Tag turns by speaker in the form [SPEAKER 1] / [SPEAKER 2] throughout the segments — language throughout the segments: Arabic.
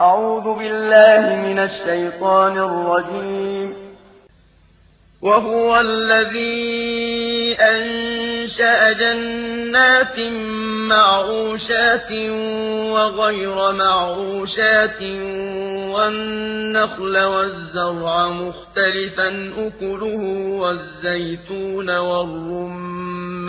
[SPEAKER 1] أعوذ بالله من الشيطان الرجيم. وهو الذي أنشأ جنات معروشات وغير معروشات والنخل والزرع مختلفا أكله والزيتون والرمان.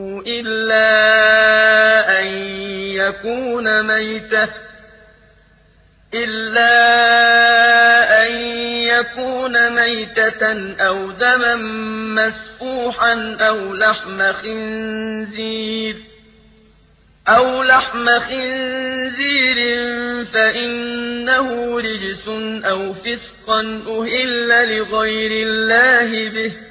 [SPEAKER 1] إلا أن يكون ميتة إلا أن يكون ميتة أو دما مسفوحا أو لحم خنزير أو لحم خنزير فإنه رجس أو فسقا أهل لغير الله به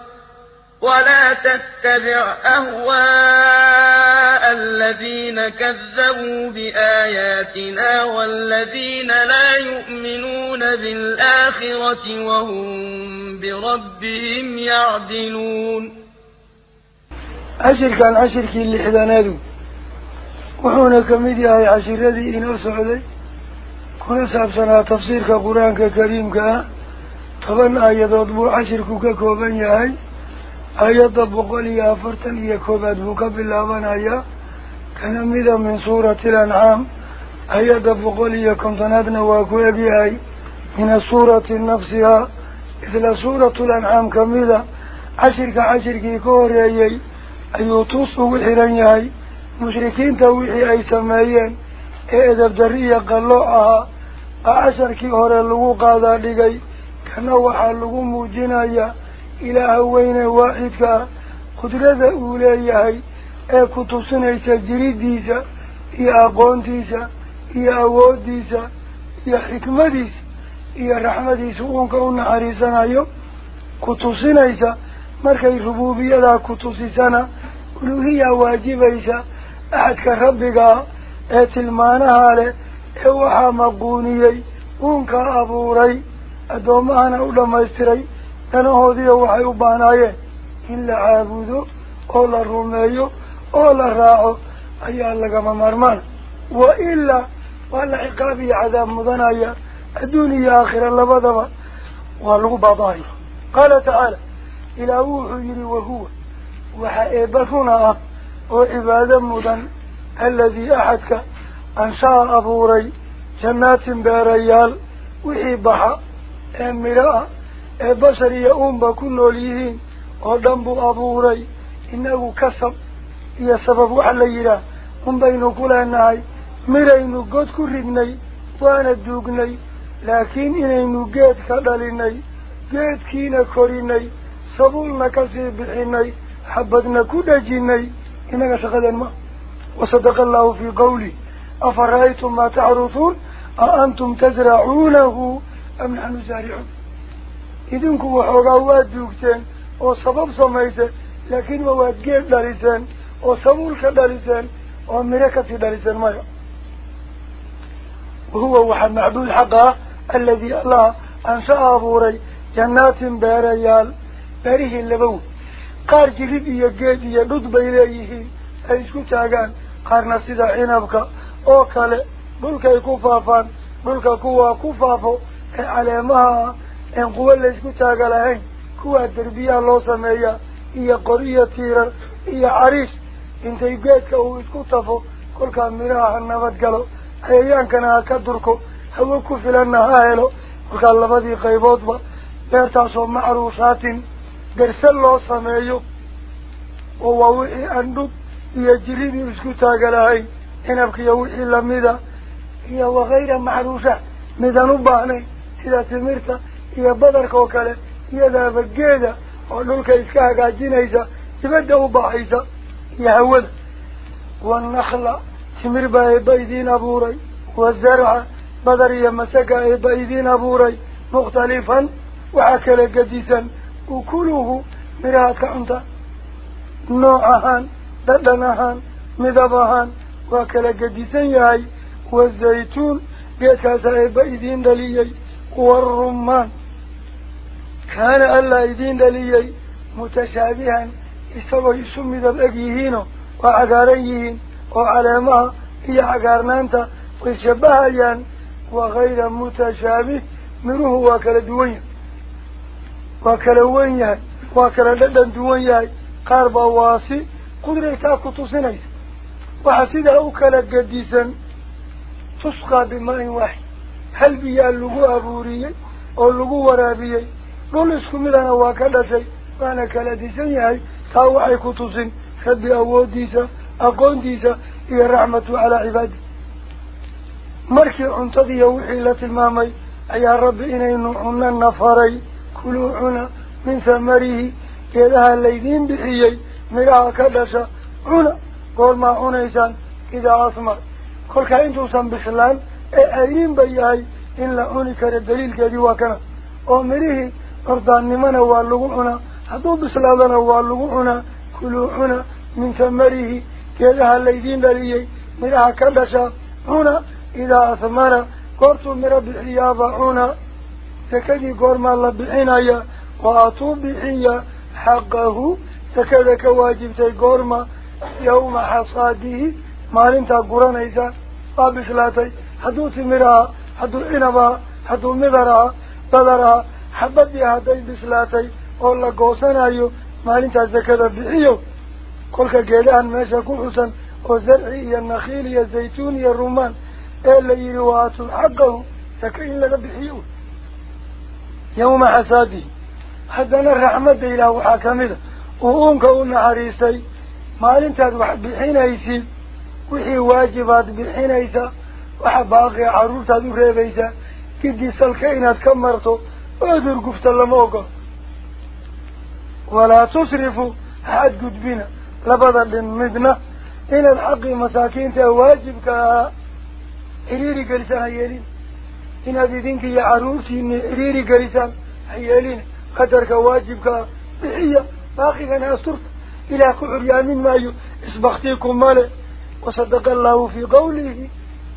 [SPEAKER 1] ولا تتبع أهواء الذين كذبوا بآياتنا والذين لا يؤمنون بالآخرة وهم بربهم يعدلون.
[SPEAKER 2] عشر كان عشر كي اللي حدانادو وحونا كميدي هاي عشر ذي إنو سعودي كنا سابسنا تفسير كقرآن كريم كا. طبعا آيات بو عشر كوكا كوبان يهي آيات بقولي أفرتن يكوبات بكب الله ونعيا كان ميدا من سورة الأنعام. آيات بقولي كنتنادنا وكوابيها من سورة نفسها. إذن سورة الأنعام كميدا. عشرك عشرك كوري أي أي. أي توصو بالحرانيا أي. مشركين تويحي أي سمايا إذا بدرية قلوعها. عشرك هوري اللغو قادة لغي. كان وحا اللغو موجين أيها weyne waaxidka ah qudrada uu leeyahay ee ku tusinaysa jiriddiisa iyo aqoontiisa iyo awooddiisa iyo xikmadiisa iyo raxmadiisa uunka u naxariisanayo ku tusinaysa markay rubuubiyadaa ku tusisana uluhiyaa waajibaysa axadka rabbigaa ee tilmaanaha leh ee waxaa maquuniyey uunkaa abuuray addoommahana u dhammaystiray أنا هذي وحي بناية إلا عبده ولا الرمي ولا الراعو أي الله ما مرمان وإلا ولا عقابي عذاب مدنية الدنيا آخر الله بدر والله بضاير قال تعالى إلى وحير وهو وحائبتنا وعبادة مدن الذي أحدك أن شاء أبوري جنات باريال وحيبها أمراء البشر يأوم بكل نوليه أردن بو أبوري إنه كسب هي سبب حليلة هم بينه كل أنه مرينه قد كردني وأنا دوقني لكن إنه قد خدلني قد كينا كريني سبولنا كسب حيني حبتنا كدجيني إنه شغل ما وصدق الله في قولي أفرأيتم ما تعرفون أأنتم تزرعونه أم نحن زارعون ka dhaliseen oo miro kasii dhaliseen maya wahuwa waxaa macbuud xaqa ah aladii allah anshaa abuuray jannaatin beerayaal beerihii laba wey qaar jirid iyo geed iyo dhud bay leeyihiin ay isku taagaan qaarna sida cinabka oo kale dhulkay ku faafaan dhulka kuwaa ku faafo ee caleemaha ah lahayn kuwaa derbiyaha loo sameeyaa iyo qor iyo tiirar iyo cariish intay geedka uu isku tafo kolkaa midhaha ha nabad galo cayayaankana ha ka durko hawo ku filanna ha helo kolkaa labadii qayboodba beertaasoo macruushaatin darsal loo sameeyo oo waa wixii aan dhub iyo jiridii isku taaga lahayn cinabkiiyo wixii lamida iyo wakayra macruusha midaan u baahnayn sida timirta يا بدر كوكلة يا ذا بجدة أقولك إسكها قاجينة إذا تبدأ وباحثة يهود والنخلة تمر بايدين أبوري والزرع بدر يمسك بايدين أبوري مختلفا وعكل قديسا وكله مرهاتك أنت نوعهان دلنهان مدبهان وعكل قديسا ياي والزيتون بيتكاسا بايدين دليي والرمان caleemaha iyo cagaarnaanta way shabahayaan wakayra mutashaabih miruhu waa kala duwan yahay waa kala wen yahay waa kala dhadhan duwan yahay qaar baa waasi qudraytaa ku tusinaysa waxaa sidaa u kala gedisan tusqaa bimaa-in waaxid hal biyaa lagu abuuriyey oo lagu waraabiyey قولسكم ملانا وكل شيء وأنا كالذي سيهي تاوحي كتوسين خبي أول ديسا أقول ديسا إيا الرحمة على عباد مركي عنتضي يوحي لتلمامي أي انا نوعنا النفاري كلوعنا من ثمره كذا الليذين بحيي ملاء كالشا عنا قول ما عنا إسان إذا أصمر قل كاين توسن بخلان أي أين بيهي إلا عنك للدليل كذي وكنا أمره أرضان نمنا واللقونا هذو بسلاذنا واللقونا كلونا من ثمره كلها الليذين دليه مرها كلشا هنا إذا أثمنا قرتوا من رب الحيابة هنا تكدي قرما الله بحنايا وأطوب بحيا حقه تكدك واجبتي قرما يوم حصاده ما لنتا قرانا إذا قابس لاتي حدوث مرها حدو إنبا حدو مذرها بذرها maalintaa sakada bixiyo kolka geedahan meesha ku xusan oo zarci iyo nakhiil iyo zaytuun iyo rumaan ee la yidhi wa atuu xaqahu saka in laga bixiyo yawma xasaadihi haddana raxmadda ilaah waxaa kamid a uu uunka u naxariistay maalintaad wax bixinaysid wixii waajibaad bixinaysa waxa baaqiya carruurtaad u reebaysaa gidi salka inaad ka marto أدر قفت اللموقع ولا تصرف حد قد بنا لبدا للمدنة. إلى الحق مساكين تواجبك إريري قرسان هيالين. إن هذه دينك يا عروسي إن إريري قرسان هيالين. قدرك واجبك بحية. باقي لنا صرت إلى قعر يامين مايو. اسبختيكم مالي. وصدق الله في قوله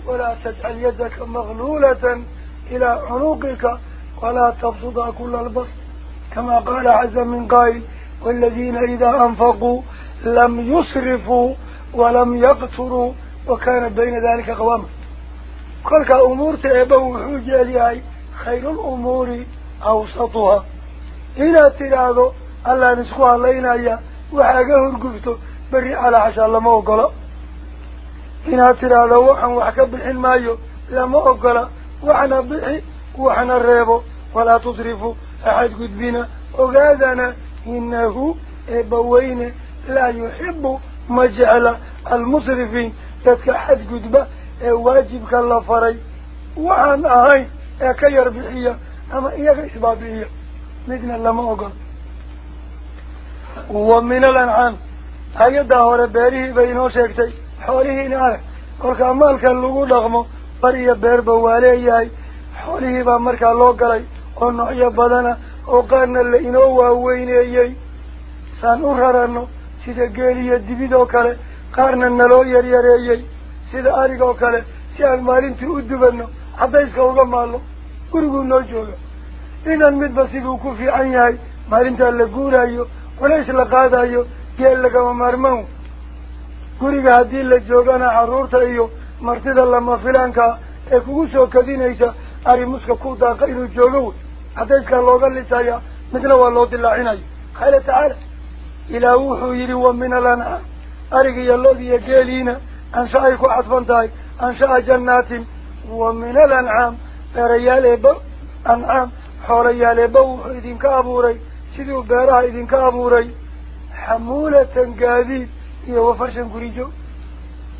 [SPEAKER 2] ولا تجعل يدك مغلولة إلى عنوقك ولا تفسد كل البسط كما قال عز من قائل والذين إذا أنفقوا لم يصرفوا ولم يقتروا وكانت بين ذلك قواما. قالك أمور تأبو حجالي خير الأمور أوسطها. إلى تلاغو ألا نسخوها لينا وحاقه القفتو بري على عشاء الله ما أقول. إنها تلاغو وحاقه بحين مايو ما أقول. وحنا بحين وحنا الريبو فلا تصرفوا أحد قدبنا وقادنا إنه إبوين لا يحب مجعل المصرفين تتك أحد قدبه إيه واجبك الله فري. وعن أهي أكير إيه بحية أما إياك إسبابية الله ما أقل ومن الأنعام. أي داهر باريه بينه شكتي. حوليه نعرف آه. كل كمال كان لغو لغمه. بريه بير بواليه baa markaa loo galay oo noocyo badana oo qaarna la inoo waaweyneeyey saan u rarano sida geel iyo dibid oo kale qaarna naloo yaryareeyey sida arig oo kale si aan maalintii u dubano caddayska uga maallo guriguu noo jooga inan midba siduu ku fiican yahay maalintaa la guurayo culays la qaadayo geel lagama maarmaan guriga haddii la joogana carruurta iyo martida lama filaankaa ee kugu soo kadinaysa wey cadayskaa looga lisaya midna waa loo dilaacinaya qaala tacaala ilaah wuxuu yidhi wa min alancaam arig iyo lod iyo geeliina ansha ay ku cadfan tahay ansha'a jannaatin wa min alancaam beerayaal eeba ancaam xoolayaal eeba wuxuu idinka abuuray siduu beeraha idinka abuuray xamuulatan gaadiid iyo wafarshan gurijo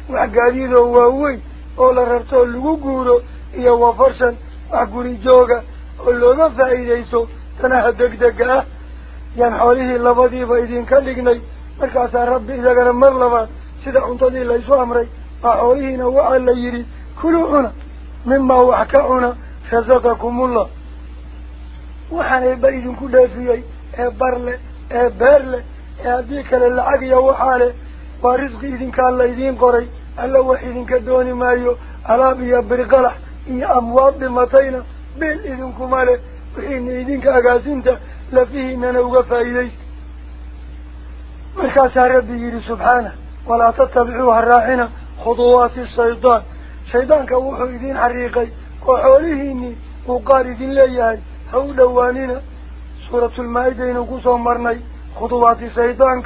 [SPEAKER 2] wax gaadiidoo waaweyn oo la rartoo lagu guuro iyo wafarshan ah yaan xoolihii labadiiba idinka dhignay markaasaa rabbi isagana mar labaad sida cuntadii laysu amray baa xoolihiina waxaa la yidhi kuluu cuna mimaa wax ka cuna rasaqakumullah waxaan eeba idinku dheefiyey ee bar leh ee beer leh ee haddii kale lacag iyo waxaa leh waa risqi idinkaa la idiin qoray alla wax idinka dooni maayo alaab iyo birqalax إي أموات بمطينا بل إذن كمالي وحين إذن كأغازينتا لفيه إننا وقفا إليس مركز ربي يري سبحانه ولا تتبعوها الراحنا خطوات الشيطان شيطان كوحو إذن حريقي وحوليهني وقال إذن ليهي حو دوانينا سورة المائدة وقصو مرني خطوات الشيطان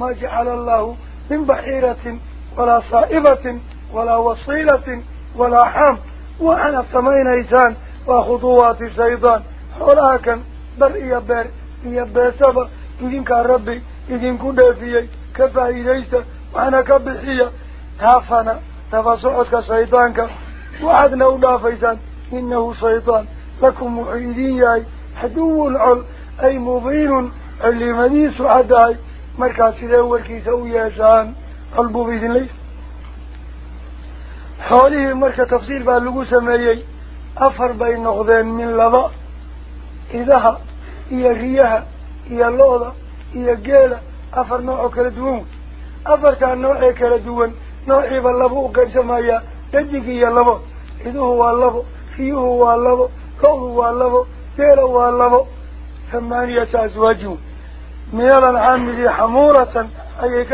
[SPEAKER 2] ما جعل الله من بحيرة ولا صائبة ولا وصيلة ولا حام وأنا سمين إيسان وخطوات الشيطان حولاكا بر إيا بير إيا بيسابا إذن كان ربي إذن كنت فيه كفا إليس وأنا كبحية. هافنا تفصعتك شيطانك. وعدنا ودافيسان. إنه شيطان. لكم محيدين ياي. حدو العل. أي مبين اللي مديس عداي مركز الأول حوله مركز تفصيل باللغو سميي أفر بين نقضين من لضاء إذا إيا ريها إيا اللوضة إيا قيلة أفر نوع كالدوون أفر كان نوع كالدوون نوعي باللبو قد سمايا دجك إيا اللبو إذا هو اللبو فيه هو اللبو كوه هو اللبو قيلة هو اللبو ثمانية أزواجهم من الأنعام حمورة أي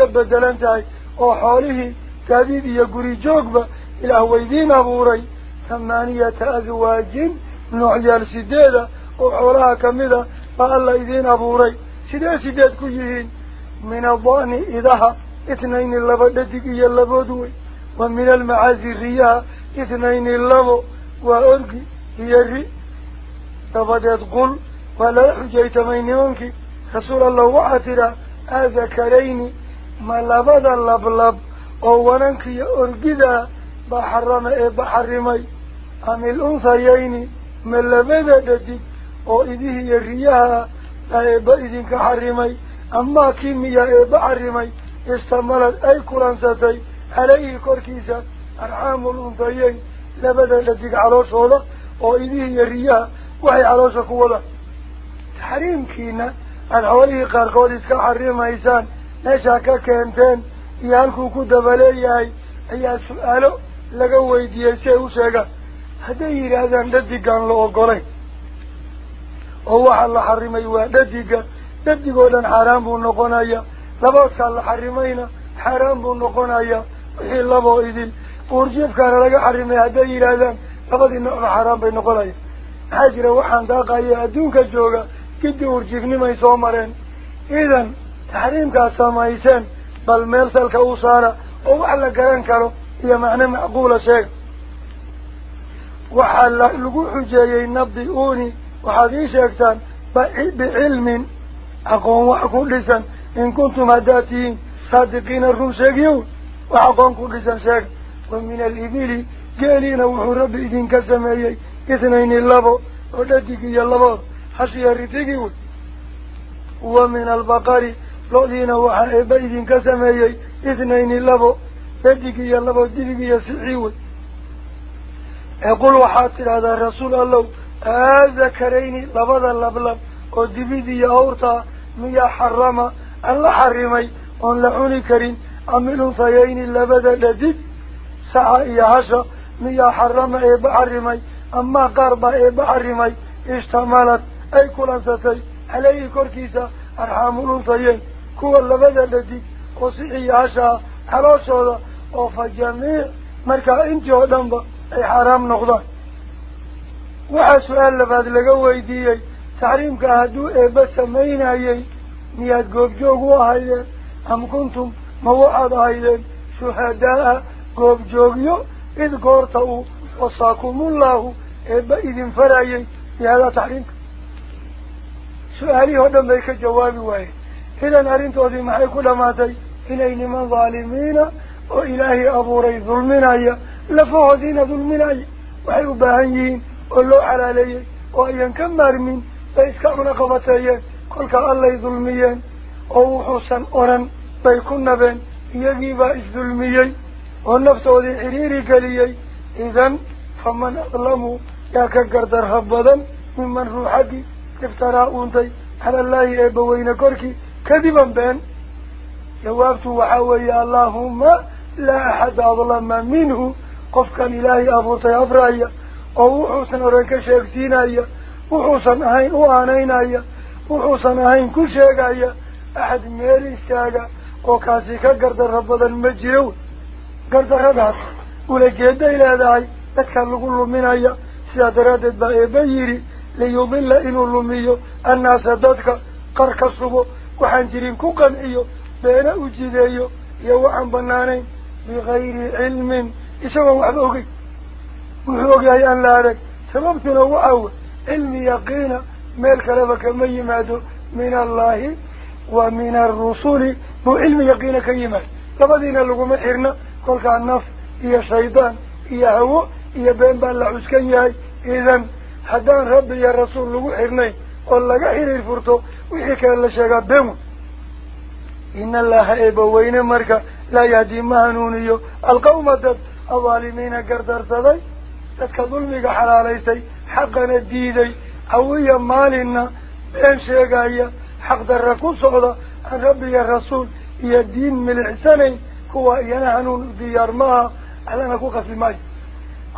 [SPEAKER 2] oo xoolihii gaadiid iyo guri joogba إلى ويدين أبوري ثمانية أزواج نعجل سديدة وعولها كمدة فألا إذين أبوري. سديد سديد كيهين من الضان إذاها إثنين اللبادتك يلبادوي ومن المعازي غياها إثنين اللبو وأرقي هي الري. لبادت قل ولا حجيت من يومك رسول الله وعترى أذكريني ما لبادا لبلب أولاك يا أرقي ذا baa xarama ee baxarimay ama il-unsayayni ma labada dhadig oo idihiiyo riyaha baa eebba idinka xarimay amaa kii miyaa eebba xarimay istamalad ay kulansatay calayhi korkiisa arxaamul unsayeyn labada dhadig calooshooda oo idihiiyo riyaha waxay caloosha ku wada taxriimkiina aada xoolihii qaarkood iska xarimaysaan meeshaa ka keenteen iyo halkuu laga weydiiyey si ay u sheegaan hadday yidhaahdaan dhadigaan la ogolayn oo waxaa la xarimay waa dhadiga dhadigoo dhan xaaraan buu noqonaya laboodkaa la xarimayna xaaraan buu noqonaya wixii laboo idil uurjiifkaana laga xarimay hadday yidhaahdaan labadii noocba xaaraan bay noqonaya maxaa jira waxaan daaqaya adduunka jooga giddi uurjiifnimay soo mareen idan taxriimkaad samayseen bal meel salka u saara oo wax la garan karo هي معنى معقولة شيء وحال لقوح جايي نبضئوني وحادي شاكتان بعلم أقوم وأقول لسان إن كنتم هداتين صادقين الروم شاكيون وأقوم كل لسان شاك ومن الإبيل جالي نوح رب إذن كسمائي كثنين اللبو ودتك يا اللبو حشي الرتيكيون ومن البقاري لو دين وحا إذن كسمائي اثنين اللبو بدك يا الله بدك يا سعيد أقول وحاتي هذا الرسول الله هذا كريني لبلا لبلا ودبيدي يا أورطا ميا حرمة الله حرمي أن لعوني كريم أمنه فيين لبدا لديك سعى يا عشا ميا حرمة إيبا بحرمي أما قربة إيبا بحرمي اشتملت أي كل أنساتي عليه كوركيسة أرحمه الأنفيين كوى اللبدا لديك يا عشا xalooshooda oo fa jamiic markaa intii oo dhanba ay xaaraam noqdaan waxaa su-aal labaad laga weydiiyey taxriimka hadduu eebba samaynayey miyaad goobjoog u ahaydeen am kuntum ma waxaad ahaydeen shuhadaa-a goobjoogyo id goorta uu wasaakumullahu eebba idin farayey bihadaa taxriimka su-aalihii oo dhan bay ka jawaabi waayeen idan arrintoodii maxay ku dhamaatay إليه من ظالمين وإلهي أبو أبوري ظلمنا لفهدين ظلمنا وحيو بهنيين ولو على لي وأيان كم مرمين بيس كأمنا قبطايا كلك الله ظلميا ووحو حسن أرن بيكون نبين يجيب الظلمي والنفس وذي حريري قلي إذن فمن أظلمه ياك قردر هبضا ممن روحك افتراء أنت على الله يا إبوين كركي كذبا بين. جوابته وحاوي اللهم لا أحد أظلم منه. قف كان إلهي أبو أبرايا أو وحوصا رنك شاكسينايا وحوصا أهين وانين أيا وحوصا أهين كل شاك أيا أحد ميري ساكا وكاسيكا قرد الرب ذا المجيو. قرد غدات ولك يدى إلى ذاي. لك اللقل من أيا سيادرات الضائع بيري. ليضل إنو اللوميو. الناس ذاتك قرق الصبو. وحنجرين كوكا إيو. Iyo waxaan banaanayn bigayri cilmin isagoon waxba ogey وحوق هاي أن لا أرك سببتنا وعو علم يقين ملك لبك ميماد من الله ومن الرسول. مو علم يقين كيماد لبدينا لقوم حرنا قولك النف هي شيطان. هي هو. هي بين بان لعسكن ياي. إذن حدان يا إن الله إبوين مركا لا يهدي مهنونيو القوم دد الظالمين قردر صدي تدك ظلمك حلاليسي حقنا الديدي. عويا مالنا. بين شيقايا. حق دركو صعدا ربي الرسول هي الدين من الحسنين هو ينهنون ديار معها على نكوك في الماء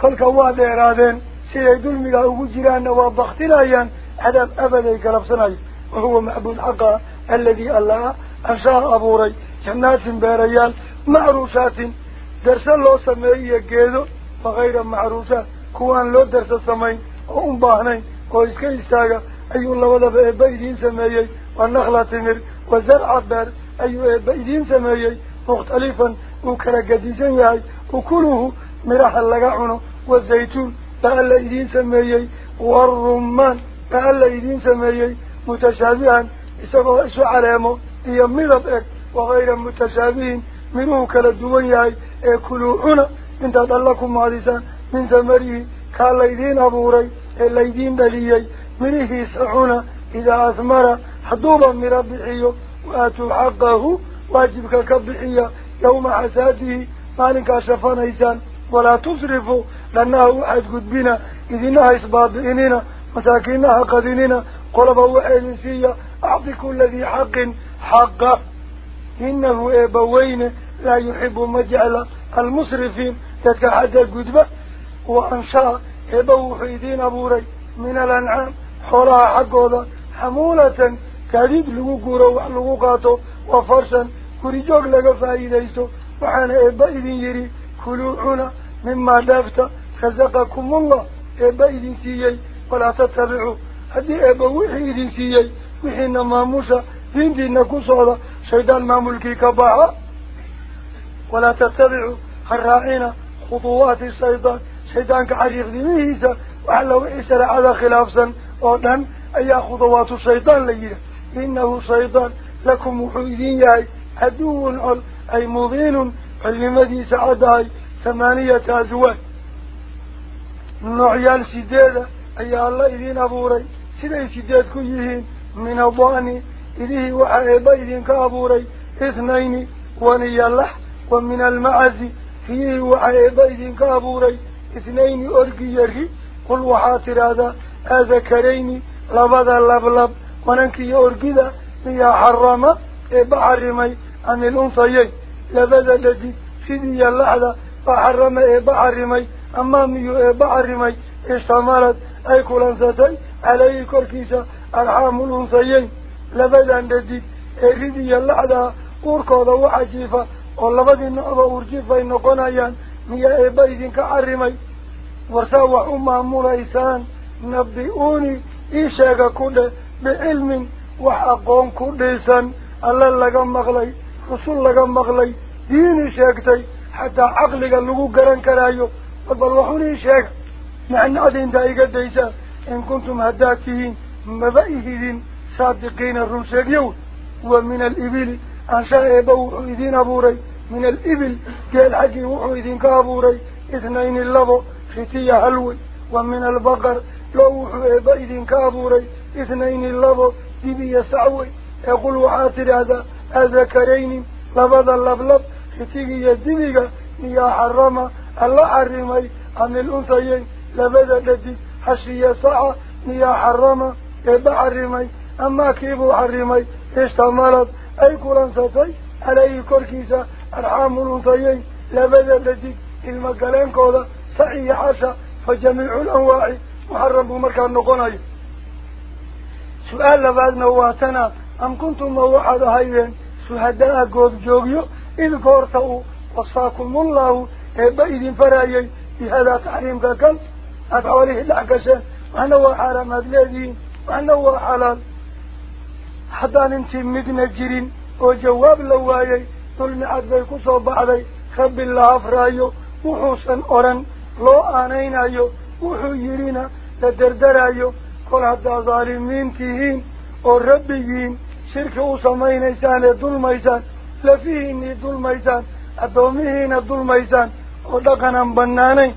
[SPEAKER 2] كل كواد إرادين سيدي ظلمك أوجو جيران. أنشاء أبوري جنات باريال معروشات درس الله سمعي جيدو وغير معروشات كوان لو درس سمعي وهم باهنين وإسكا إستاغا أيو الله وضب إبايدين سمعي والنخلة تمر وزرع بار أيو إبايدين سمعي مختلفا وكرا قديسا ياي وكله مراح اللقاعنه والزيتون بألا إيدين سمعي والرمان بألا إيدين سمعي متشابها إساقوا إسو علامه إيه ملب إيه وغير متشابهين منه كلا الدوانيا إيه كلوعنا إنتا دلكم هذيسا من زمره كالليدين أبوري إيه الليدين دليي منه سعونا إذا أثمر حضوبا من ربعيه وآتوا حقه واجبك كبعية يوم حساده مالك أشرفان إيسان ولا تصرفوا لأنه أحد قد بنا إذنها إصباب إننا مساكننا قد إننا idin siiya acdi kula dii xaqin حقا إنه إبوين لا يحب مجعل المصرفين تتك حتى القدبة وأنشاء إبو حيدين أبوري من الأنعام. حولها حقوضا حمولة كذب لغوكورا وحلغوكاتو وفرشا كريجوك لغا فايديستو. وحانا إبايدين يري كلوعنا مما دافت خزقكم الله إبايدين سيي ولا تتبعوا هذه إبو حيدين سيي وحين ماموسى دين دين كسوضة شيطان مامولكي كباها ولا تتبعوا الرائنا خطوات الشيطان شيطان كعريق دينيسا وعلى إسر على خلافا ودن أي خطوات الشيطان ليه إنه شيطان لكم محيدين ياي عدو عل أي مضين علمدي سعداي ثمانية أزواج نوعيان سيدادة أي الله إذين سيداد كيهين من الضاني إذه وحيبا إذن كابوري اثنين وني اللح ومن المعز فيه وحيبا إذن كابوري اثنين أرقي يري قل وحاتر هذا أذكرين لبدا لبلب وننكي أرقي ذا هي حرمة بحرمي عن الأنصيين لبدا الذي سيدي اللحظة بحرمة بحرمي أمامي بحرمي اشتمالت أي uurkooda waxa oo labadii nocba uurjiifay noqonayaan miyaa eebba idinka carrimay warsaa wax u maamulaysaan nabi-uuni ii sheega ku dheh bicilmin wax aqoon ku dhisan alle laga maqlay rusul laga maqlay diini sheegtay xataa caqliga lagu garan karaayo balbal waxun ii sheega macnacda intaa iga daysaan in kuntum haddaad tihiin maba ihidin صادقين الرمسيقيون ومن الإبل أنشاء إبو إذين أبوري. من الإبل قال حقي وحو إذين كأبوري. إثنين اللبو ختية هلوي ومن البقر لو إذين كأبوري. إثنين اللبو دبي يسعوي يقول وحاتر هذا الذكرين لبدا اللبلب ختية دبيك يا حرم الله حرمي. عن الأنثيين لبدا الذي حشي سعى يا حرم إبا حرمي أما كيبو حرمي اشتملت أي كلانستي عليه كوركيسا أرحام الأنثيين. لبدا الذي المقالين كودا. سعي حاشا فجميع الأنواع. محرم بمركان نقوني سؤال لبعضنا واتنا أم كنتم موحد هايين؟ شهداء قود جوغيو. إذ كورتوا وصاكم الله. إبا إذن فرايي بهذا تحريم أفعاله إلا عكسه وأنه هو حرام أدلاذين وأنه هو حلال حتى ننتي مدن الجرين وجواب لوايي طلن عدوي كسو بعضي خب الله أفرايو وحوصا أوران لو آنين أيو وحو يرين لدردر أيو كل حتى ظالمين تيهين والربيين شرك أصمين إيسان ظلم إيسان لفيهن ظلم إيسان أدوميهن ظلم إيسان ودقنا بنانين.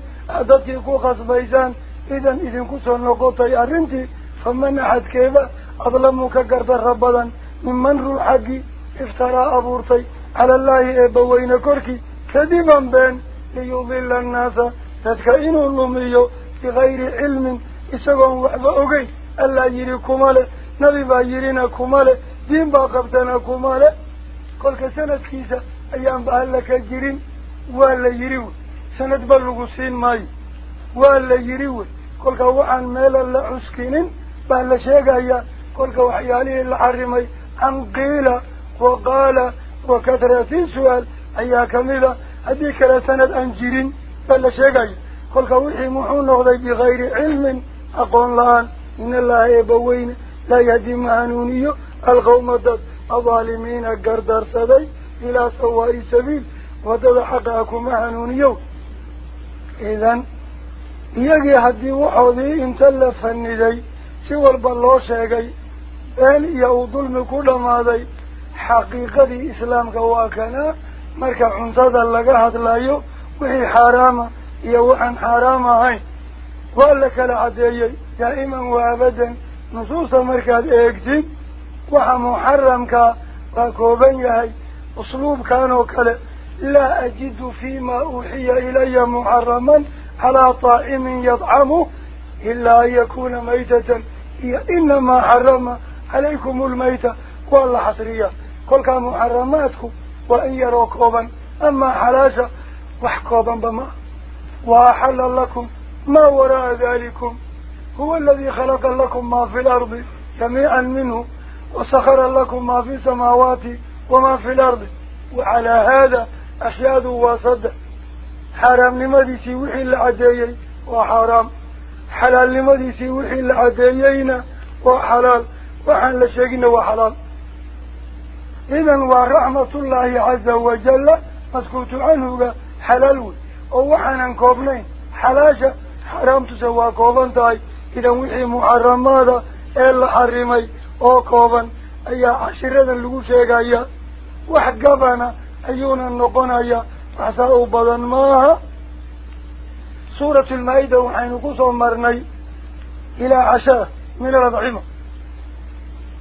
[SPEAKER 2] Arrintii faman axadkeeba adlamu ka gardarra badan minman ruux xaggii iftaraa abuurtay cala allaahi eebbaweyne korkii kadiban been liyudila annaasa dadka inuu lumiyo bikayri cilmin isagoon waxba ogeyn allaa yidhi kuma leh nabi baa yidhina kuma leh diin baa qabtana kuma leh kolka sanadkiisa ayaanba alla ka jirin waa la yidhi wey waxaan meela la cuskinin baa la sheegayaa kolka waxyaalihii la xarimay can qiila wa qaala wa katrati su-aal ayaa kamid a haddii kale sanad aan jirin baa la sheegaya kolka wixii muxuu noqday bikayri cilmin aqoon la-aan in allaha eebbaweyne laa yahdi ma hanuuniyo alqawma dad adaalimiina gardarsaday ilaa sawaa'i sabiil waddada xaqaa kuma hanuuniyo faniday si walba loo sheegay been iyo uu dulmi ku dhammaaday xaqiiqadii islaamka waa kanaa marka cuntada laga hadlayo wixii xaaraama iyo waxaan xaaraam ahayn waa la kala caddeeyey daa'iman wa abadan nusuusta markaad eegtid waxa muxaramkaa waa kooban yahay usluubkan oo kale لا أجد فيما أوحي إلي محرما على طائم يطعمه إلا أن يكون ميتة. إنما حرم عليكم الميتة والله حصرية. كل كان محرماتك وإن يروا كوبا. أما حلاشة وحكوبا بما. وأحل لكم ما وراء ذلكم. هو الذي خلق لكم ما في الأرض جميعا منه وسخر لكم ما في السماوات وما في الأرض. وعلى هذا fi lardi wacalaa haada ashyaadu waa saddex xaaraamnimadiisii wixii la caddeeyey waa xaaraam xalaalnimadiisii wixii la caddeeyeyna waa xalaal waxaan la sheeginna waa xalaal idan waa raxmatullaahi caza wajalla maskuutu canhuga xalaal wey oo waxaanan koobnayn xalaasha xaaraamtuse waa kooban tahay idan أيون النقنا يا عساو بدن ما سورة المائدة وحين قصوا مرني إلى عشاء من الأضعمة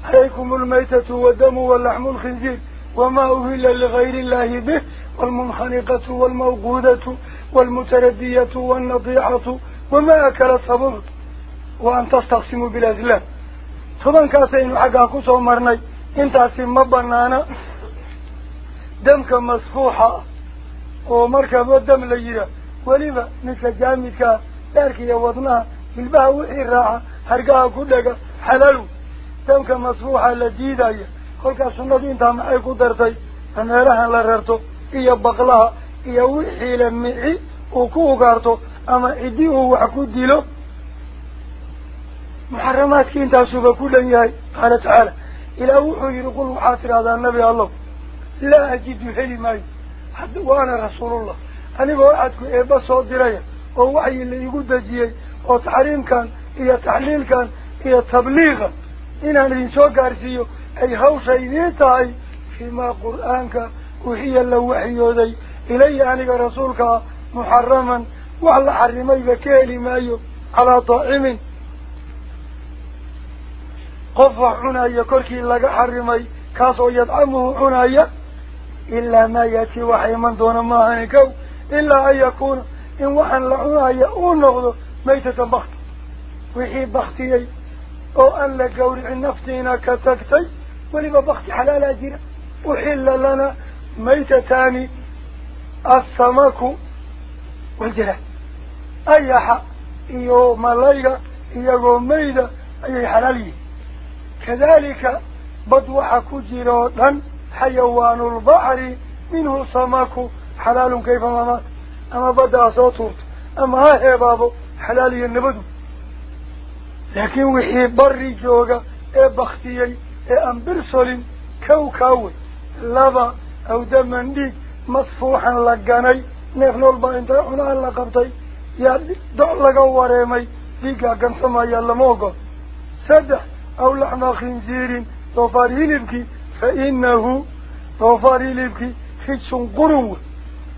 [SPEAKER 2] عليكم الميتة والدم واللحم الخنزير وما أهل لغير الله به والمنخنقة والموقودة والمتردية والنضيعة وما أكل الصبر وأن تستقسموا بلاد الله طبعا كاسين حقا قصوا مرني. انتعسين مبنانا دمك مصفوحة ومركب الدم اللي لجرة وليبا نكا جامكا دارك يوضناها بالبهة وحي الراعة حرقها كلها. حلال دمك مصفوحة لديدة قولك السنة تام أي قدرتي. فنالها لررتو إيا بقلها إيا وحي لمعي. وكوكارتو أما ايديه وحكو ديلو. محرمات كنتا سوبا كلها قال تعالى. إلى وحي يقول محاطر هذا النبي الله. Laa ajidu heli maayo waana rasuulullah anigoo axadku eebba soo diraya oo waxyi la igu dejiyey oo taxriimkan iyo taxliilkan iyo tabliiqan inaan idinsoo gaarsiiyo ay hawsha idiin tahay fiimaa qur-aanka wixiya la waxyooday ilaya aniga rasuulka ah muxaraman wax la xarimayba ka heli maayo calaa daacimin qof wax cunaya korkii laga xarimay kaasoo yadcamuhu cunaya إلا ما يأتي وحي من دون ما هنكو إلا أن يكون إن وحن لعنا يؤون نغضو ميتة بخت. وحي بختي أو أن لقور نفسينا كتكتي ولما بخت حلال أجير وحل لنا ميتة تاني السمك والجلال. أي حق إيو ملايقة إيو ميدة أي حلالي. كذلك بدوحة كجيرا yihin kadalika bad waxa ku jira oo dhan xayawaanu lbaxri minhu samaku xalaalun kayfa mamaat ama badda ha soo tuurto ama ha heebaabo xalaal iyo nabadu laakiin wixii bari jooga ee baktiyey ee aan birsolin kow kaawey laba awdaman dhiig masfuuxan la ganay neef nool baa inta cunaan la qabtay yaa do' rijsun qurun wey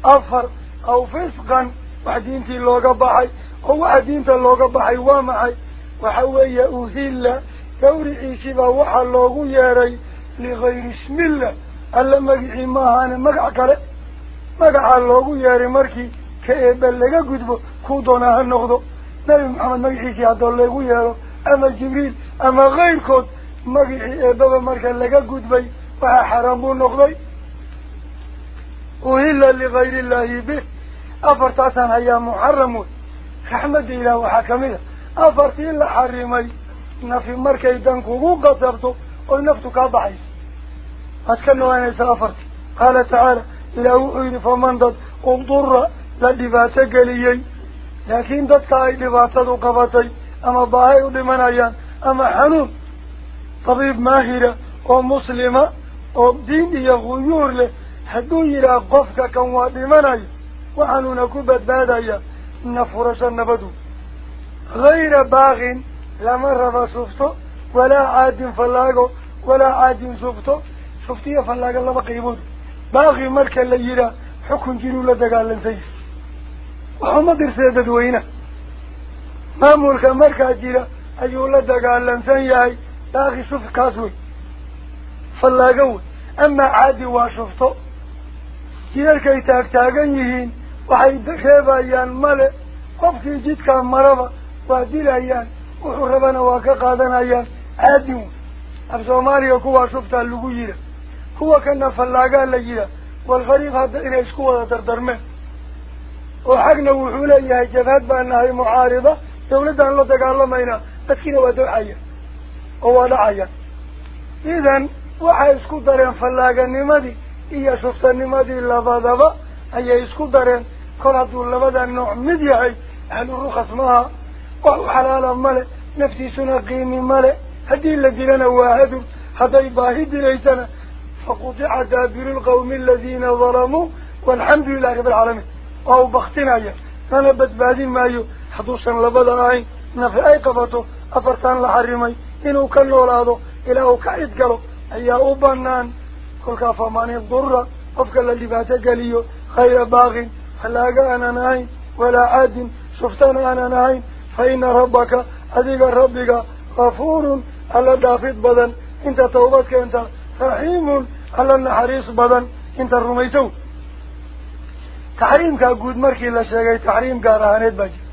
[SPEAKER 2] afar aw fisqan wax diintii looga baxay oo waxa diinta looga baxay waa maxay waxa weeye uhilla gawriciisibaa waxaa loogu yeeray ligayri ismillah alla magicii maahaane magac kale magacaa loogu yeeray markii ka eebe laga gudbo kuu doonaa ha noqdo nabi maxamed magaciisii haddoo lagu yeero ama jibriil ama kayrkood مغيح إبابا مركا لغا قدبي وها حرامو نغضي وإلا لغير الله به أفرتاسا هيا محرمو احمد إله وحاكمه أفرت إلا حرمي نفي مركا يدنكو غوغا سبتو ونفتو كابعي اتكلم أنا سأفرت قال تعالى إلا أعين فمندد لا لدباتة قليي لكن دتاي لباتة قبتي أما باهي لمن أيان أما حنون. طبيب ماهرة أو مسلمة أو دين يغيور له. حدو إلى قفك كموا بمناي وعنو نكوبت بادايا نفرشا نبدو غير باغ لما ما صفته ولا عاد فلاغو ولا عاد صفته صفتي فلاغ الله بقيمود باغ مركا اللي يرى حكم جنو لدقال لنسيس. وحما برسيدة دوينة ما ملك ملك أجيرا أجو لدقال لنسيس. Caadi waa shufto jidalkay taagtaagan yihiin waxay reebayaan male qofkii jidkaa maraba waa dilayaan wuxuu rabana waa ka qaadanayaan caadin wey af soomaaliya kuwaa shuftaa lagu yidha kuwa kana fallaagaa la yidha walkhariib hadda inay isku wada dardarmeen oo xagna wuxuu leeyahay jabhad baan nahay mucaarida dawladdaan la dagaalamaynaa dadkiina waa dooxaya هو قوال عيا إذن وحيسكو دارين فلاقا نمدي إيا شخصا نمدي لبادبا أيا يسكو دارين قلتوا لبادا النوع مديعي عن الرخص مها وهو حلالا مالي نفسي سنقيمي مالي هدي الذي لنا واهدو هدي باهد ليسنا فقطع دابير القوم الذين ظلموا والحمد لله رب العالمين وهو بختنا يا فنبت بادين مايو حدوثا لبادا عين نفعي قفته أفرتان لحرمي u banaan kolkaa faman idura qofka la dhibaato geliyo hayra baaqin falaaga aanan ahayn walaa caadin shuftana aanan ahayn fa ina rabbaka adiga rabbiga gafuurun alla dhaafid badan inta tawbad keenta raxiimun alla naxariis badan inta rumaysow taxriimkaa guud markii la sheegay taxriim gaar ahaaneed baa jira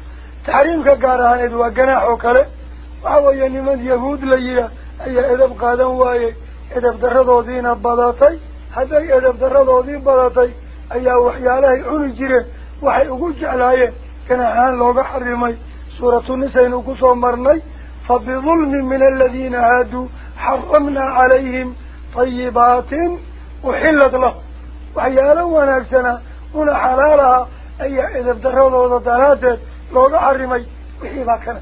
[SPEAKER 2] taxriimka gaar ahaaneed waa ganaax oo kale وحوية يعني نمان يهود ليا أي أدب قادم واي أدب دردو دين بلاتي حتى أدب دردو دين بلاتي أي وحي عليه عنجره وحي أقول جعله كان حان لوغ حرمي. سورة النساء أقصى مرني فبظلم من الذين هادوا حرمنا عليهم طيبات وحلت له. وحي عليه ونكسنا ونحلالها أي أدب دردو دين بلاتي لوغ حرمي. وحي باكنا.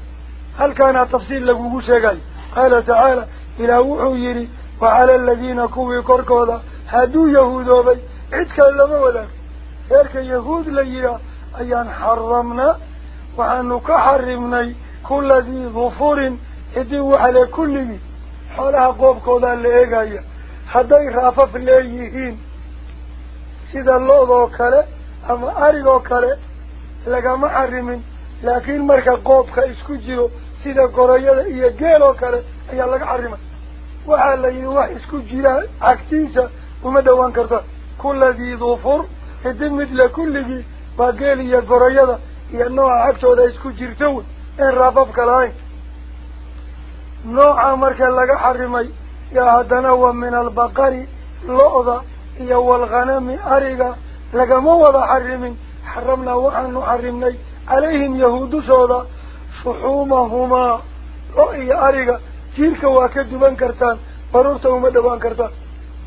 [SPEAKER 2] هل كان تفصيل لقوه سيقال قال تعالى إلى وحويري وعلى الذين كوي كوركوضا هدو يهودوبي عدك اللهم ولك هلك يهود ليرا أيان حرمنا وعنك حرمني كل ذي ظفور هدو على كل من حولها قوب كوضا اللي هداي رافف اللي يهين سيد الله ذوكالي أما أريد ذوكالي لقام محرمين لكن مركا قوبك إسكو جيرو. Oo kale ayaa laga xarimay waxaa la yidhi wax isku jiraa cagtiisa uma dhowaan karta kula dii dufur cidi midle kulligii waa geel iyo gorayada iyo nooca agtooda isku jirto wey een raafafka lahayn nooca marka laga xarimay yaa haddana wa min albaqari lo-da iyo walghanami ariga lagama wada xarimin xaramnaa waxaanu xarimnay calayhim yahuudushooda shuxuumahumaa lo iyo ariga jiirka waa ka duwan kartaan baruurta uma dhowaan kartaan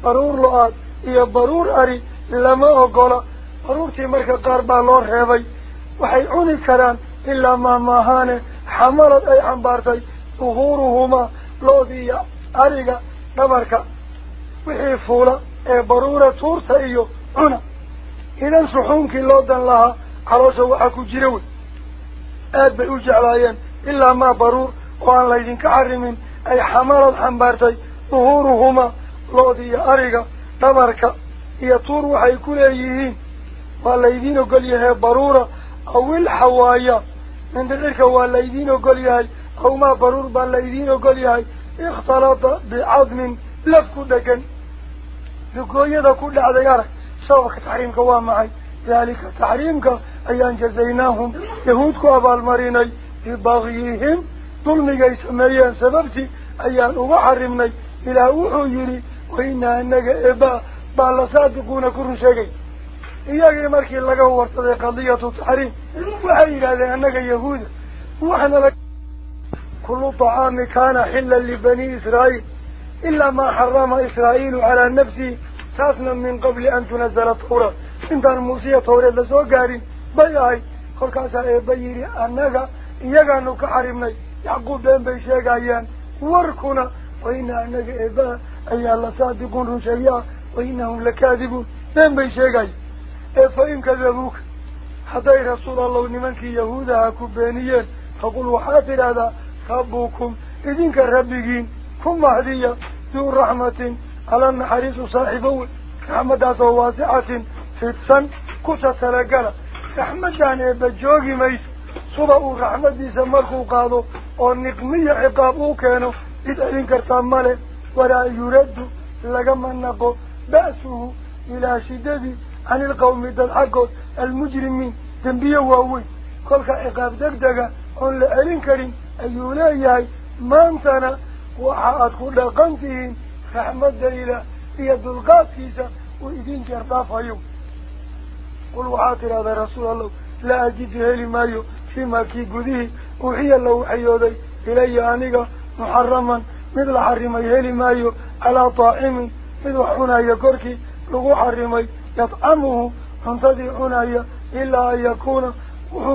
[SPEAKER 2] baruur lo-aad iyo baruur ari lama ogola baruurtii marka qaar baa loo reebay waxay cuni karaan ilaa maamaahaane xamalad ay xambaartay duhuuruhumaa loodi iyo ariga dhabarka wixii fuula ee baruura tuurta iyo cuna idan suxuunkii loo dan lahaa caloosha waxaa ku jira wey أدب أوجع لين إلا ما برور وأن لأيذين كعرمين أي حمار الحمبارتي ظهورهما لودي أرجع تبرك يطور وحيكون يهين والذين قال يها برورة أو الحوايا من ذلك والذين قال يها أو ما برور والذين قال يها اختلط بعظم لفكو دقن لقوية دكو لعدي عرق سوفك تحريم كواه معي ذلك تحريمك أيان جزيناهم يهودك أبالمريني في بغيهم ظلمك إسماريان سببتي أيان أبحرمني إلى أحييري وإن أنك إبا بعلى صادقون كل شيء إياك المركي لك هو قضية التحريم وحيك هذا أنك يهود وحنا لك كل الطعام كان حلا لبني إسرائيل إلا ما حرم إسرائيل على نفسه ساسنا من قبل أن تنزل الطورة intaan muusiya tawreed lasoo gaarin bay ahayd kolkaasaa eeba yidhi annaga iyagaanu ka xarimnay yacquub been bay sheegayaan warkuna waina annaga eebaha ayaa la saadiquun run sheegyaa wainahum lakaadibuun been bay sheegaya ee fa in kadabuuka hadday rasuul allow nimankii yahuudaha ku beeniyeen faqul waxaad tidhaahdaa rabbukum idinka rabbigiin ku mahdiya duu raxmatin ala naxariisu saaxiibo wey raxmaddaasoo waasicatin joogi mayso suba uu raxmaddiisa markuu qaado oo niqmiya ciqaab uu keeno cid celin kartaa male walaa yuraddu lagama naqo ba'suhu ilaa shiddadii cani ilqawmi dad xaggood almujrimiin dembiye waaweyn kolka ciqaab deg dega oon la celin karin ayuu leeyahay maantana waxa aad ku dhaqan tihiin raxmadda ilaah iyo dulqaadkiisa uu idin jeer قل وعاطر هذا رسول الله لا أجد هلي مايو فيما كي قده وحي الله حيودي إلي آنقا محرما مثل حرمي هلي مايو على طائم مثل حنا كركي لغو حرمي يطعمه فانتدي حنا إلا أن يكون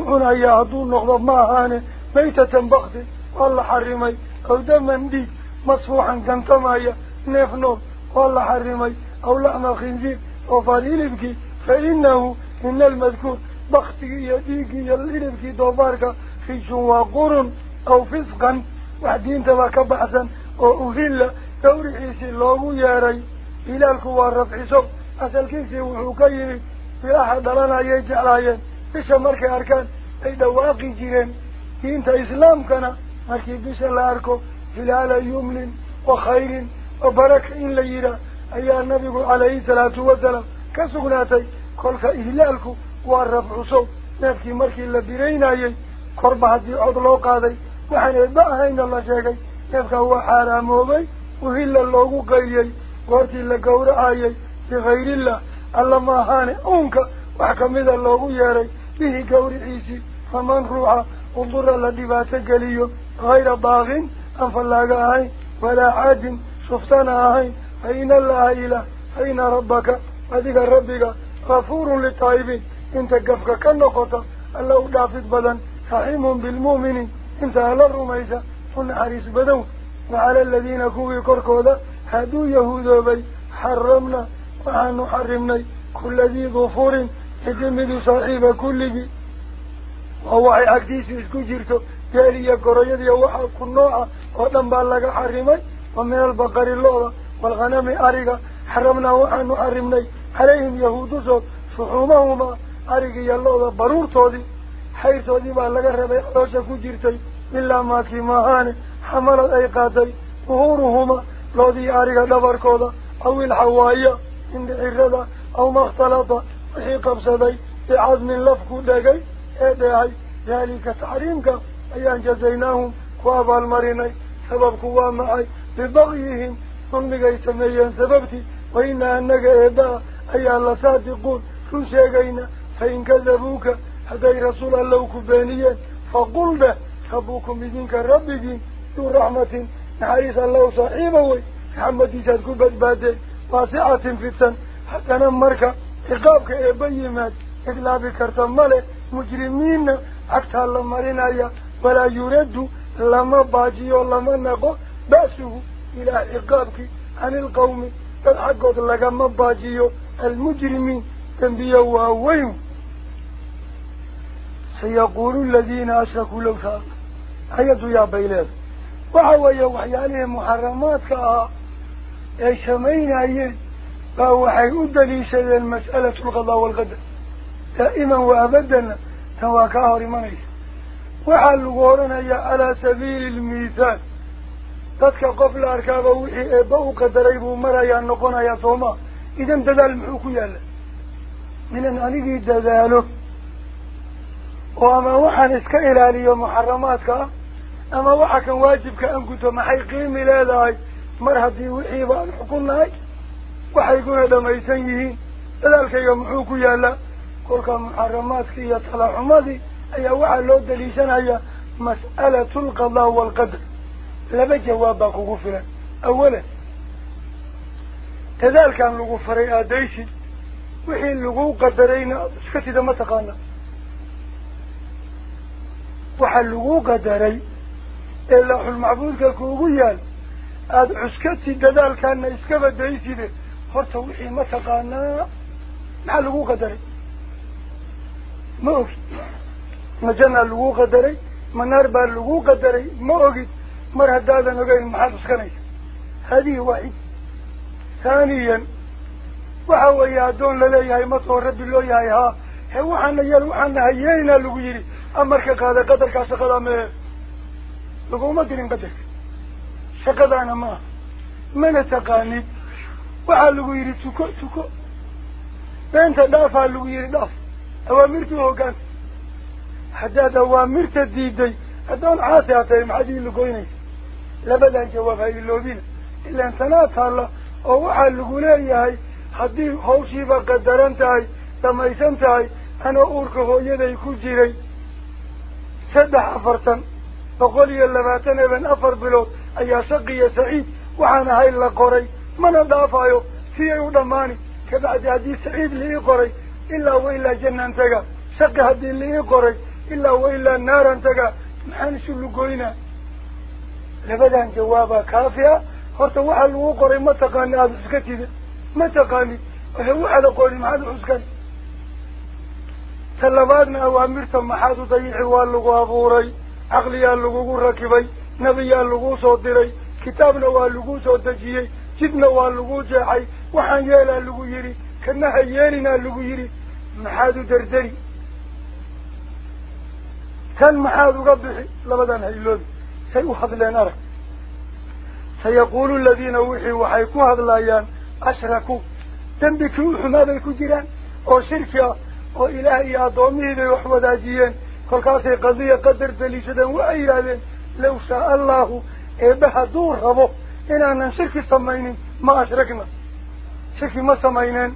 [SPEAKER 2] حنا يهدون نغضة معهان ميتة بغضي والله حرمي أو دم دي مصفوحا كنتمايا نفنو والله حرمي أو لعم الخنزير وفاليل بكي فإنه من المذكور بختي يديك يلينب في دوبارك في شوى قرن أو فسقا. وعدين تباك بعثا وأهلا توريحي يا ري إلى الكوار رفعي سوء أسأل كيسي وحوكيري في أحد لنا يجعلها بشا مركي أركان. إذا واقي جيرين. دينة إسلام كان. مركي بشا لأركو هلال يمل وخير وبركة إن ليرا. أيها النبي عليه الصلاة والسلام. كسغناتي. Rafcuso neefkii markii la biraynayey korba haddii cod loo qaaday waxaan eeba ahayna la sheegay neefkaa waa xaaraamoobay uhilla loogu qayliyey goortii la gowracayay bikayrillah alla ma ahaane uunka wax kamida loogu yeeray bihi gawriciisii faman ruuxa udura la dhibaato geliyo hayra baaqin aan fallaaga ahayn walaa caadin suftana ahayn fa ina allaha ilah fa ina rabbaka adiga rabbiga غفور للطائبين إنت قفك كالنقطة اللو دافت بدن. صحيم بالمؤمنين إنت أهل الرميسة كن حريص بدو وعلى الذين كوي كركودا. هدو يهودو بي حرمنا. وعنو حرمنا. كل ذي غفور. تجمد صاحب كل بي ووعي عكديس اسكو جيرتو. تالي قرية دي وحا كل نوعا ودن بالاق حرمي. ومن البقر اللوضة والغنم أريقا حرمنا وعنو حرمنا. عليهم يهود صد صحومهما أرقي الله برور صدي حير صدي ما لقى ربي أرشا كجيرتي إلا ما كيماهاني حمل أي قادي ظهورهما لذي أرقى دبركوضا أو الحوائية عند عرضا أو مختلطا وحي قبصدي بعظم لفكو داقي إيداي ذلك تعريمك أيان جزيناهم كواب المريني سبب كواب معي ببغيهم ثم قيسميا سببتي وإنا أنك إيداي أي الله صادقون شو شيئين فإن كذبوك حتى رسول الله كبانيا فقل به خبوكم بذنك ربكين دون رحمة نحريس الله صحيبوي محمد إساد كبت بادي واسعة السن حتى نمرك إقابك إبني مات إقلابك ارتمالي مجرمين أكثر لمرين أيا ولا يردوا لما باجي ولما نقو باسه إلى إقابك عن القوم تلحقوا لك مباجيو المجرمين تنبيوا هاوين سيقول الذين أشركوا لو سأل حيث يا بيلاد وحوى يوحي عليهم محرماتك يا شمعين عيين فهو حيود لي المسألة القضاء والقدر دائما وأبدا تواكاه رمانيس وحلقورنا يا على سبيل الميزان قدك قفل أركاب بوك دريب مرايا نقونا يا صوما إذن دلال محوكو يالا من أن أليه دلاله وأما وحنسك إلى ليه محرماتك أما وحا وحك واجبك أن كنت إلى ملالاي مرهدي وحي بأن حكونا وحيقون هذا ما ميسانيه دلالك يا محوكو يالا قولك محرماتك يا طلع عماضي أي وحا لو دليشان هي مسألة القضاء والقدر لما جواب أقوه فلا أولا كذلك عن لغو فريئة ديسي وحين لغو قدرين سكتي دم تقانا. وحال لغو قدري إلا أحو المعبود كالكوغيان أد عسكتي دادال كان إسكفة ديسي دي. خرطة وحين ما تقانا محال لغو قدري. ما أغي مجانا لغو قدري منار بار لغو قدري ما أغي mar haddaadan ogeyn maxaad cuskanaysa hadihi waaxid haaniyan waxa weeye addoon laleeyahay matoo rabbi loo yahay haa he waxaana yeel waxaana hayeelinaa lagu yidhi amarka qaada qadarkaa shaqadaa mee laguma dirin qadarka shaqadaana ma aha mana taqaanid waxaa lagu yidhi tuko tuko beenta dhaafaa lagu yidhi dhaaf awaamirtuu hoggaanta haddaad awaamirta diiday haddoon caasi hatay maxaad ii lagoynaysa waxaa lagu leeyahay haddii hawshiiba qadaran tahay dhamaysan tahay anoo uurka hooyaday ku jiray saddex afartan boqol iyo labaatan eben afar bilood ayaa shaqiya saciid waxaan ahay la qoray mana dhaafayo si ay u dhammaani kabacdi haddii saciid liii qoray ilaa wa ilaa jannaan taga shaqi haddii liii qoray ilaa wa ilaa naaran taga maxaan isu lugoynaa tida ma taqaanid waxe waxaad aqoonin maxaad uxuskan ta labaadna awaamirta maxaad u dayici waa lagu abuuray caqliyaa lagugu rakibay nebiyaa lagu soo diray kitaabna waa lagu soo dejiyey jidna waa lagu jeexay waxaan yeelaa lagu yidhi kana ha yeelinaa lagu yidhi maxaad u derderi kan maxaad uga bixi labadan hayloobi سيوحظ لنرك سيقول الذين وحي وحيكو هذا الليان أشركوا. تنبكوا حماذا الكجران أو شركة أو إلهي أضومه ذي وحوذاجيين قل قاسي قضية قدر دليشدا وعيادا لو شاء الله إبها دور ربو. إن أنا شرك سمين ما أشركنا. شرك ما سمين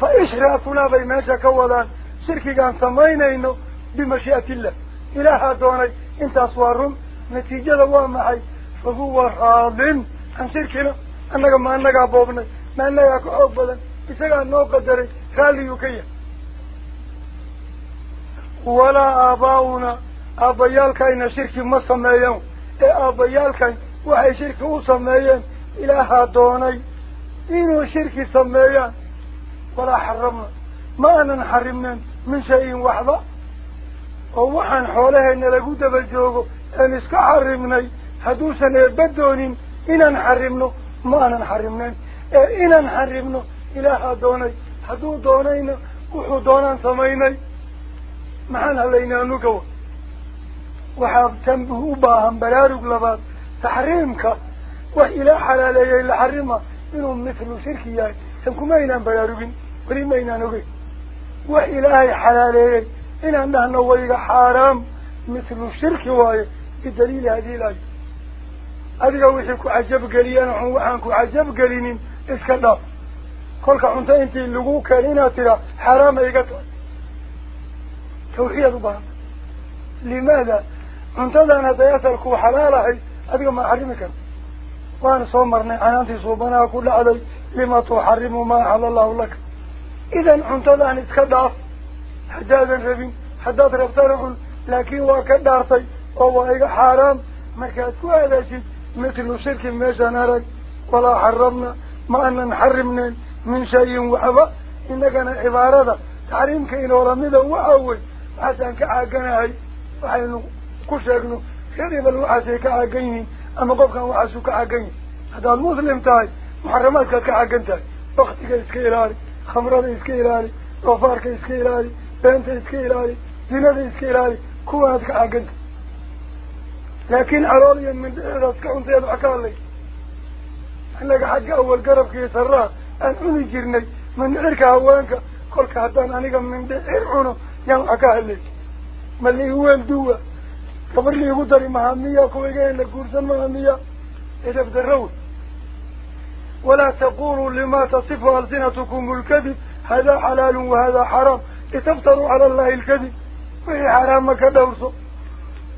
[SPEAKER 2] فإشركنا بيماجا كوالا شرك كان سمين إنه بمشيئة الله. إلهي دوني إنت أصوارهم maxay fa huwa raadin can shirkina annaga ma annagaa boobnay ma annagaa ka xoog badan isagaa noo qadaray raalliyuu ka yahay walaa aabaa'una aabbayaalkayna shirki ma sameeyeen ee aabbayaalkan waxay shirki u sameeyeen ilaahaa doonay inuu shirki sameeyaan walaa xaramna ma aanan xarimneen min shayin waxba oo waxaan xoolaheenna lagu daba joogo aan iska xarimnay hadduusan eebba doonin inaan xarimno ma aanan xarimnayn ee inaan xarimno ilaahaa doonay hadduu doonayna wuxuu doonaan samaynay maxaan halaynaa anugawa waxaa tanbih u baahan baraarug labaad taxriimka wax ilaah xalaaleeyay la xarima inuu mithlu shirki yahay tan kumaynaan baraarugin weli maynaan ogeyn wax ilaahay xalaaleeyey inaan كدليل هذه الآية. أدقى وحيكو عجب قليان وحانكو عجب قليان إسكال لا. قولك حنت أنت اللقوك لنا ترى حرام إيقات. توحيد بها لماذا؟ حنت أنا تياسركو حلالة أدقى ما حرمك وأنا صمرني أنا أنت صوبنا كل عدل لما تحرم ما أحل الله لك. إذا حنت أنا إسكال حجازا حداد الربين حداد ربطان لكن وكدارتي ma anan xarimnayn min shayin waxba inagana cibaarada taxriimka inoolamida waxa wey waxaasaan ka caaganahay waxaynu ku sheegno reer hebel waxaasay ka caagan yihiin ama qofkan waxaasuu ka caagan yihin haddaad muslim tahay muxaramaadkaad ka caagan tahay waktiga iska ilaali khamrada iska ilaali doofaarka iska ilaali beenta iska ilaali zinada iska ilaali kuwanaad ka caagan tahay لكن أرالي من رسكون زياد عكالي. أنك حق أول قرب كي يسرى. أن أني جرني. من عرك أولاك كل كهدان أنك من عرعونه إيه يوم عكالي. ما اللي هو الدوا قبر لي قدر مهامية. كويقين لقرصا مهامية. إيه إذا بدروه ولا تقولوا لما تصف ألسنتكم الكذب. هذا حلال وهذا حرام. لتفتروا على الله الكذب. فهي حرام كدورسه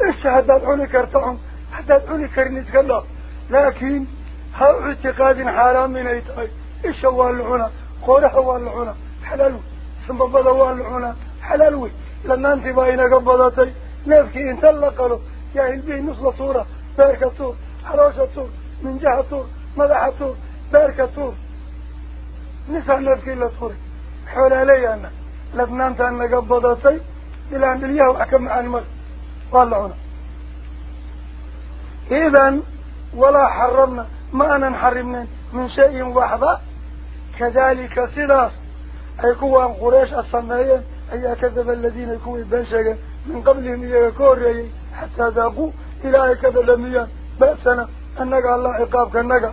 [SPEAKER 2] استهدى عني كرتهم؟ حتى عني كرنيت كله لكن ها اعتقاد حرام من أي طاي إيش هو العنا قرة هو العنا حلال ثم بدأ هو العنا حلال لما أنت باين قبضتي. نفسك أنت لقلو يا هلبي نص صورة. بركة صور حراشة صور من جهة صور مذاحة صور بركة صور نسى نفسك إلا صور حول علي أنا. لبنان تأني قبضتي. إلى عند اليهو أكمل عن مغل والعنى إذن ولا حرمنا ما أنا نحرمنا من شيء واحدة كذلك سلاس أي كوان قريش الصنائي أي أكذب الذين يكونوا بنشاقا من قبلهم يكوري حتى ذاقوا إلى أكذب لميا بأسنا أنك الله عقابك أنك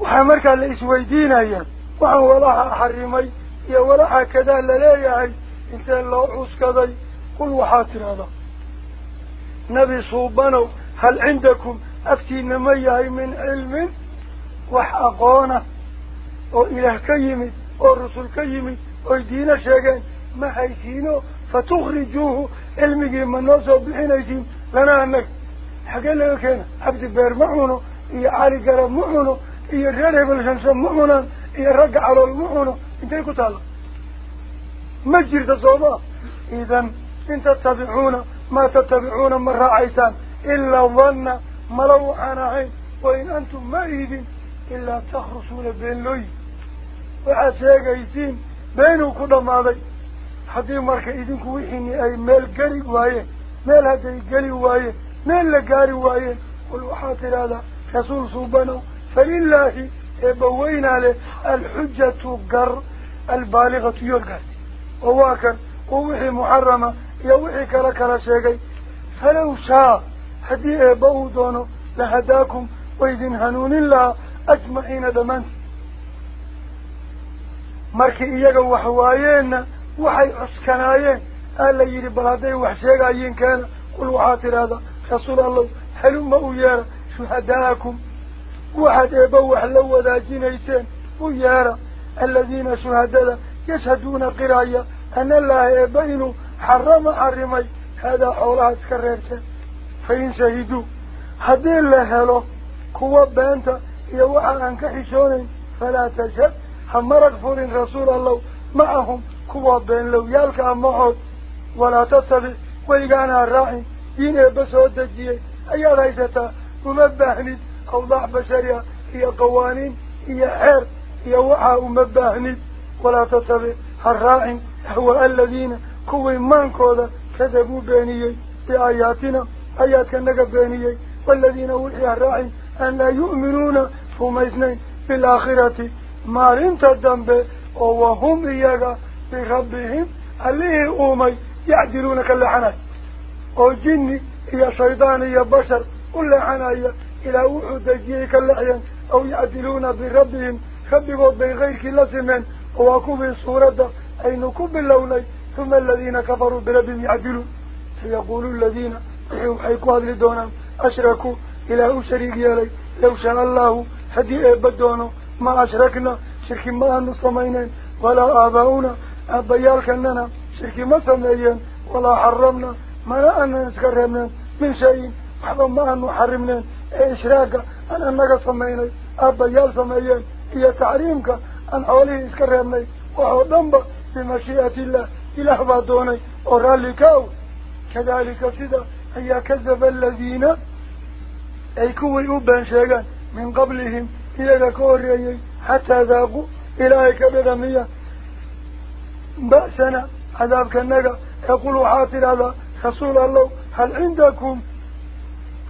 [SPEAKER 2] وحمرك اللي إسوي دينا أيام وعن ولاها حرمي يا ولاها كذا اللي لا يعي إنسان الله عوز كذا. قل وحاتر هذا. نبي صوبانو هل عندكم أفتي نمياي من علم وحقانا أو إله كيمي أو رسول كيمي أو الدين الشيقين ما حيثينو فتخرجوه علمي من نصب لنا أنك. حقا لك كان عبد البير معنو إيا عالي قرب معنو إيا الرياني بالشمس معنو إيا الرق على المعنو انتهي كتالا مجرد صوبا إذن إن تتبعون ما تتبعون من رأيتان إلا ظن ملوحان عين وإن أنتم مأيدين إلا تخرسون بين لي وعساق إذين بينه كل ما ذي حديم مركا إذين كويحيني أي مال قري واية. مال هدري قري واية. ميل لقاري قل والوحاتر هذا رسول صوبنا فلله يبوين عليه الحجة قر البالغة يلقى وواكر. ووحي محرمة يا وحي كلا كلا شيء فلو شاء حدي بودونه لهداكم وإذن هنون الله أجمعين دمان مركي إيجا وحوايين وحي أسكنايين ألا يري بلادين وحشيقا يين كان قل وحاطر هذا خصول الله حلو ما أويار شو هداكم وحد إيبو حلو ذا جينيسين أويار الذين شهدوا يشهدون قرايا أن الله إيبينه حرم حرمي. هذا أولاد كريرك فإن شهدوا. هذين لهلو قوة بانتا يوعى عنك حشوني. فلا تشهد. حمرك فورين رسول الله. معهم. قوة بان لو يالك أمهد ولا تصدق ويقعنا الراحي دين بس بسود الجيه أي رئيسة ممباهنت أوضاع بشرية. هي قوانين. هي حير هي وعى ممباهنت ولا تصدق الراحي هو الذين كوي مانكودا كذبوا بانيي بآياتنا آيات كنك بانيي والذين وحي الرعي أن لا يؤمنون فهم إثنين بالآخرة مارين تدنب وهم إياغا بغبهم. أليه أومي يعدلون كل حنا أو جني يا شيطان يا بشر قل حنا يا إلى وحد جي كل أو يعدلون بربهم. خبيبوا بغير كل زمن وأكون الصورة. أي نكون باللوني ثم الذين كفروا بربهم يعدلون سيقول الذين حيكوا هذلي دونا أشركوا إلى إله شريكي علي لو شاء الله حدي أبدونا ما أشركنا شرك ما أن نصمينا ولا آباؤنا أبيارك أننا شرك ما سمينا ولا حرمنا. ما أننا نسكرمنا من شيء. حبا ما نحرمنا إيه إشراك؟ أن أنك سمينا أبيار سمينا هي تعريمك أن أوليه نسكرمنا وهو ضمب بمشيئة الله. إله بادوني أوراليكاو كذلك سيدا. أي كذب الذين أي كوي أبان شاقا من قبلهم إلى كوريا حتى ذاقوا إلهي كبيرانية بأسنا عذاب كالنقا يقولوا حاطر على رسول الله هل عندكم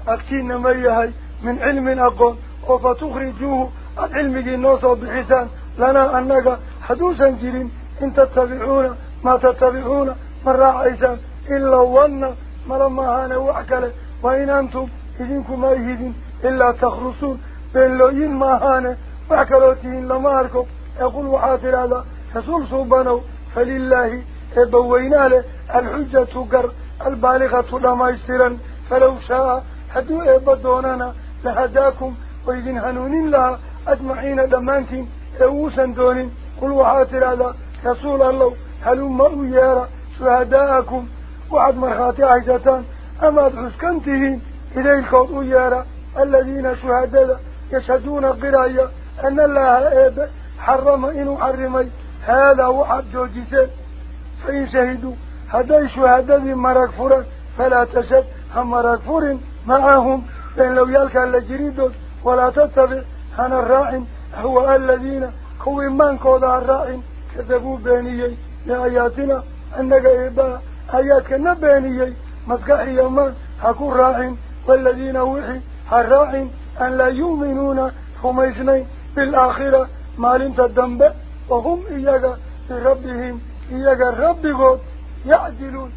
[SPEAKER 2] أكتين ميهي من علم أقوم وفتخرجوه العلم جنوصه بحسان لنا أنك حدوثا جرين إن تتبعون ما تتبعون من راعيسان إلا ظن ملما هانا وعكله وإن أنتم إذنكم ما يهدين إلا تخرصون. بين لوين ما هانا وعكلوتين لما أركب يقول وحاطر هذا رسول صوبانو فلله إبوينا له الحجة قر البالغة لما فلو شاء هدو إبدوننا لهداكم. وإذن هنونين لها أجمعين دمانتين أوسا دونين. قل وحاطر هذا رسول الله. هلو مروا يارا شهداءكم. وعد مرخاتي عيشتان أما بحسكنتهين إليكم يارا. الذين شهداء يشهدون قرايا أن الله إب حرم إنه حرمي. هذا وحد جوجيسين فإن شهدوا هذا شهداء مرق فرن فلا تشد هم مرق معهم. بين لو يلقى اللجريدون ولا تتبع هنا الراعن. هو الذين كوي من كوضع الراعن. كذبوا لآياتنا أنك إبا آياتك نبينيي مسكحي يمان حكو راعن والذين وحي الراعن أن لا يؤمنون هم اثنين بالآخرة مالين الدنب وهم إياك بربهم إياك ربهم يعدلون.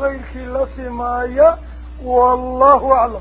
[SPEAKER 2] غير كلا سمايا والله أعلم.